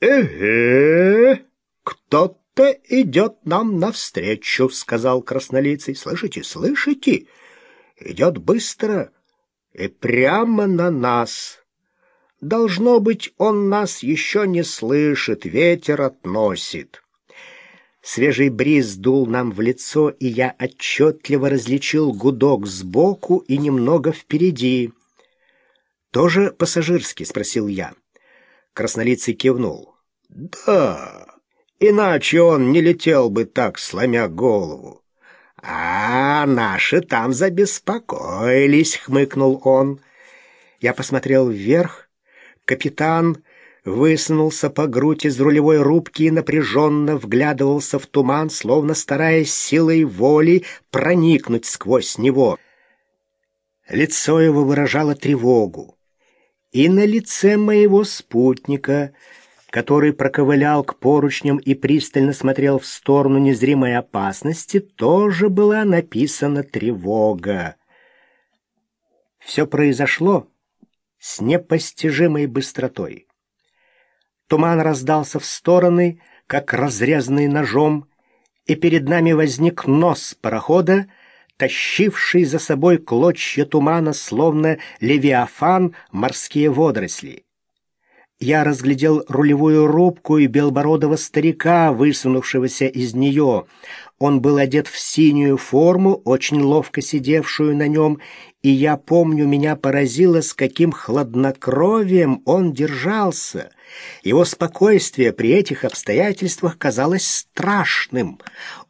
«Эге, кто-то идет нам навстречу», — сказал краснолицый. «Слышите, слышите? Идет быстро и прямо на нас. Должно быть, он нас еще не слышит, ветер относит». Свежий бриз дул нам в лицо, и я отчетливо различил гудок сбоку и немного впереди. «Тоже пассажирский?» — спросил я. Краснолицый кивнул. «Да, иначе он не летел бы так, сломя голову». «А, наши там забеспокоились», — хмыкнул он. Я посмотрел вверх. Капитан высунулся по грудь из рулевой рубки и напряженно вглядывался в туман, словно стараясь силой воли проникнуть сквозь него. Лицо его выражало тревогу. И на лице моего спутника, который проковылял к поручням и пристально смотрел в сторону незримой опасности, тоже была написана тревога. Все произошло с непостижимой быстротой. Туман раздался в стороны, как разрезанный ножом, и перед нами возник нос парохода, тащивший за собой клочья тумана, словно левиафан морские водоросли. Я разглядел рулевую рубку и белбородого старика, высунувшегося из нее. Он был одет в синюю форму, очень ловко сидевшую на нем, и я помню, меня поразило, с каким хладнокровием он держался. Его спокойствие при этих обстоятельствах казалось страшным.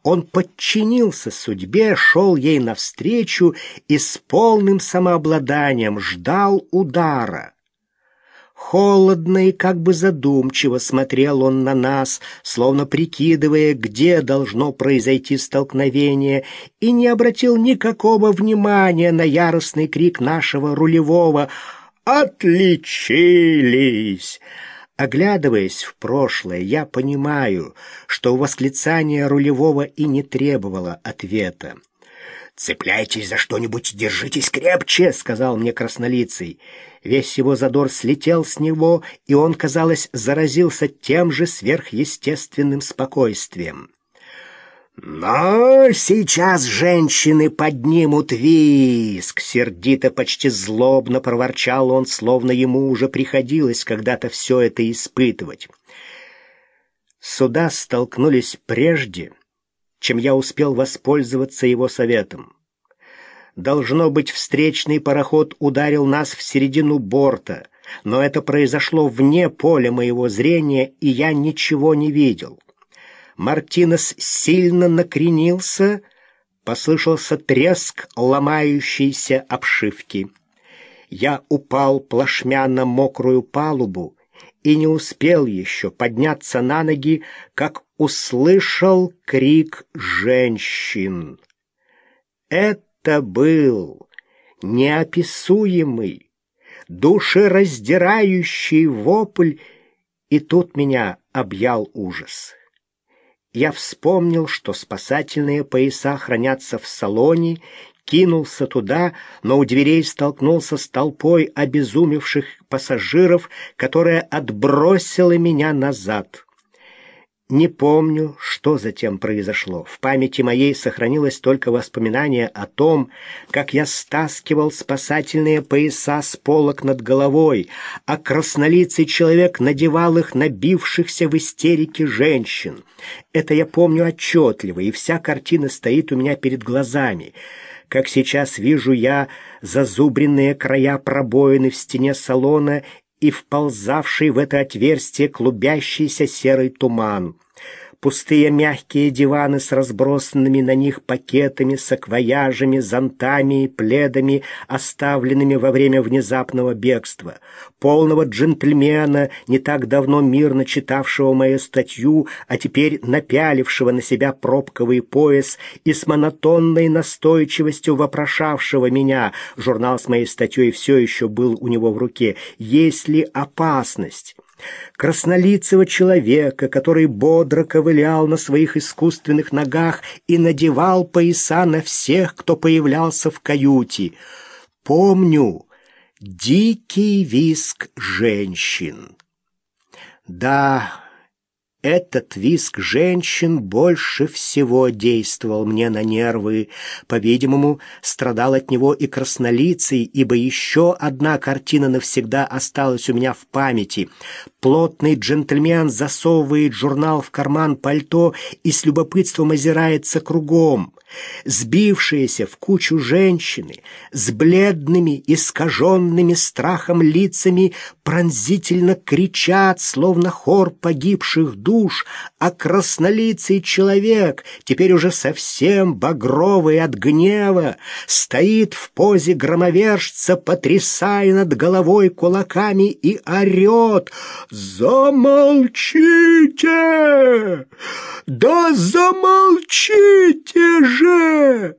Он подчинился судьбе, шел ей навстречу и с полным самообладанием ждал удара. Холодно и как бы задумчиво смотрел он на нас, словно прикидывая, где должно произойти столкновение, и не обратил никакого внимания на яростный крик нашего рулевого «Отличились!». Оглядываясь в прошлое, я понимаю, что восклицание рулевого и не требовало ответа. «Цепляйтесь за что-нибудь, держитесь крепче», — сказал мне краснолицый. Весь его задор слетел с него, и он, казалось, заразился тем же сверхъестественным спокойствием. «Но сейчас женщины поднимут виск!» Сердито, почти злобно проворчал он, словно ему уже приходилось когда-то все это испытывать. Суда столкнулись прежде, чем я успел воспользоваться его советом. Должно быть, встречный пароход ударил нас в середину борта, но это произошло вне поля моего зрения, и я ничего не видел. Мартинес сильно накренился, послышался треск ломающейся обшивки. Я упал плашмя на мокрую палубу и не успел еще подняться на ноги, как услышал крик женщин. Это был неописуемый, душераздирающий вопль, и тут меня объял ужас я вспомнил, что спасательные пояса хранятся в салоне, кинулся туда, но у дверей столкнулся с толпой обезумевших пассажиров, которая отбросила меня назад. Не помню, что затем произошло. В памяти моей сохранилось только воспоминание о том, как я стаскивал спасательные пояса с полок над головой, а краснолицый человек надевал их набившихся в истерике женщин. Это я помню отчетливо, и вся картина стоит у меня перед глазами. Как сейчас вижу я зазубренные края пробоины в стене салона и вползавший в это отверстие клубящийся серый туман. Пустые мягкие диваны с разбросанными на них пакетами, саквояжами, зонтами и пледами, оставленными во время внезапного бегства. Полного джентльмена, не так давно мирно читавшего мою статью, а теперь напялившего на себя пробковый пояс и с монотонной настойчивостью вопрошавшего меня, журнал с моей статьей все еще был у него в руке, есть ли опасность? Краснолицего человека, который бодро ковылял на своих искусственных ногах и надевал пояса на всех, кто появлялся в каюте. Помню дикий виск женщин. Да, этот виск женщин больше всего действовал мне на нервы. По-видимому, страдал от него и краснолицый, ибо еще одна картина навсегда осталась у меня в памяти. Плотный джентльмен засовывает журнал в карман пальто и с любопытством озирается кругом. Сбившиеся в кучу женщины с бледными, искаженными страхом лицами пронзительно кричат, словно хор погибших душ, а краснолицый человек, теперь уже совсем багровый от гнева, стоит в позе громовержца, потрясая над головой кулаками и орет «Замолчите! Да замолчите же!»